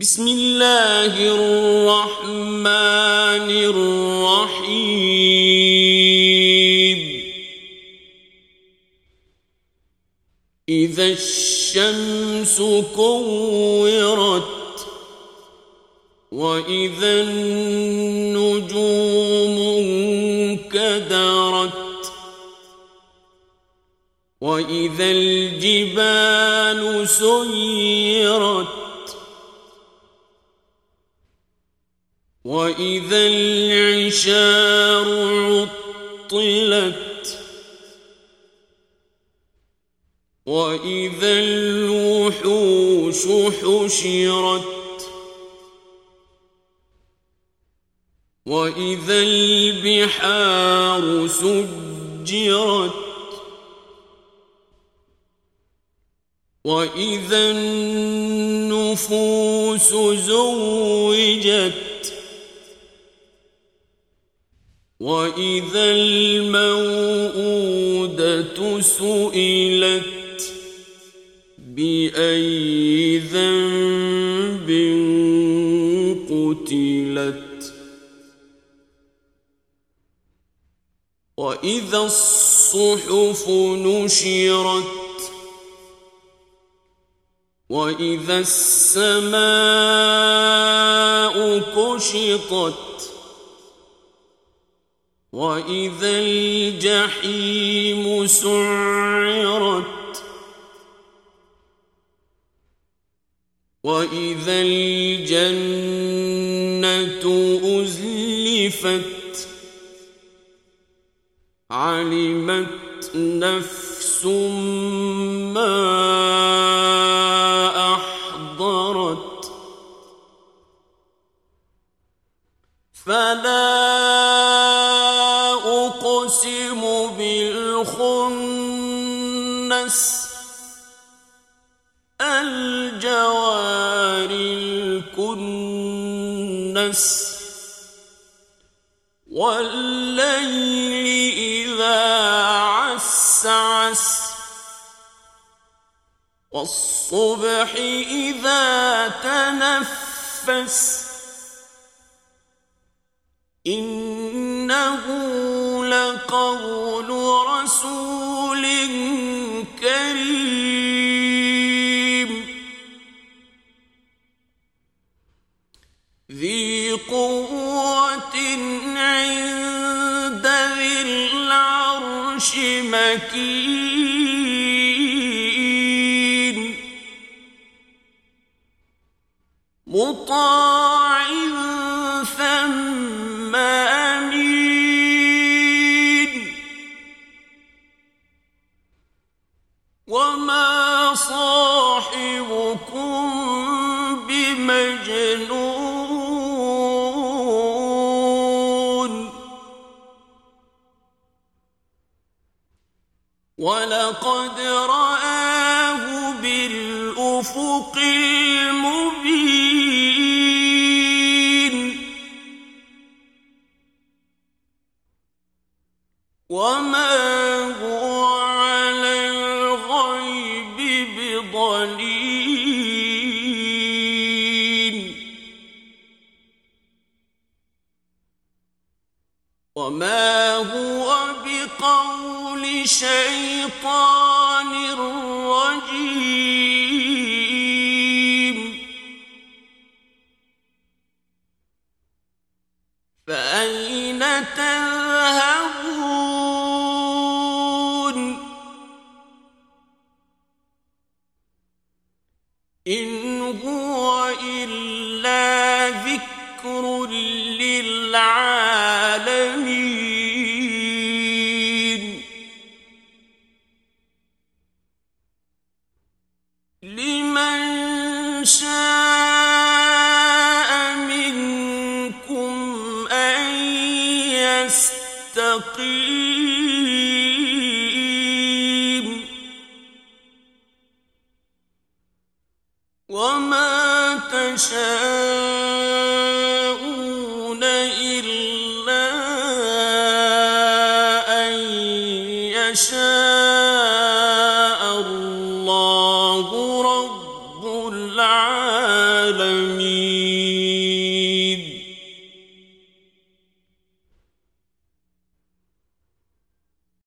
بسم اللہ الرحمن الرحیم اذا الشمس كورت واذا النجوم انكدرت واذا الجبال سيرت وَإِذَا الْعِشَارُ عُطِّلَتْ وَإِذَا الْوُحُوشُ حُشِرَتْ وَإِذَا الْبِحَارُ سُجِّرَتْ وَإِذَا النُّفُوسُ زُوِّجَتْ وَإِذَا الْمَوْءُودَةُ سُئِلَتْ بِأَيِّ ذَنبٍ قُتِلَتْ وَإِذَا الصُّحُفُ نُشِرَتْ وَإِذَا السَّمَاءُ كُشِطَتْ وَإِذَا الْجَحِيمُ سُعِّرَتْ وَإِذَا الْجَنَّةُ أُزْلِفَتْ عَلِمَتْ نَفْسٌ مَّا أَحْضَرَتْ فَلَا أقسم بالخنس الجوار الكنس والليل إذا عسعس والصبح إذا تنفس إنه لقول رسول كريم. ذي قوة عند ذي العرش مكين. وَلَقَدْ رَآهُ بِالْأُفُقِ الْمُبِينِ وَمَا هُوَ عَلَى الْغَيْبِ بضليل وما هو بقول شيطان رجيم فأين تذهبون إن هو إلا ذكر للعالمين. لمن شاء منكم أن يستقيم. وما تشاءون يشاء الله رب العالمين.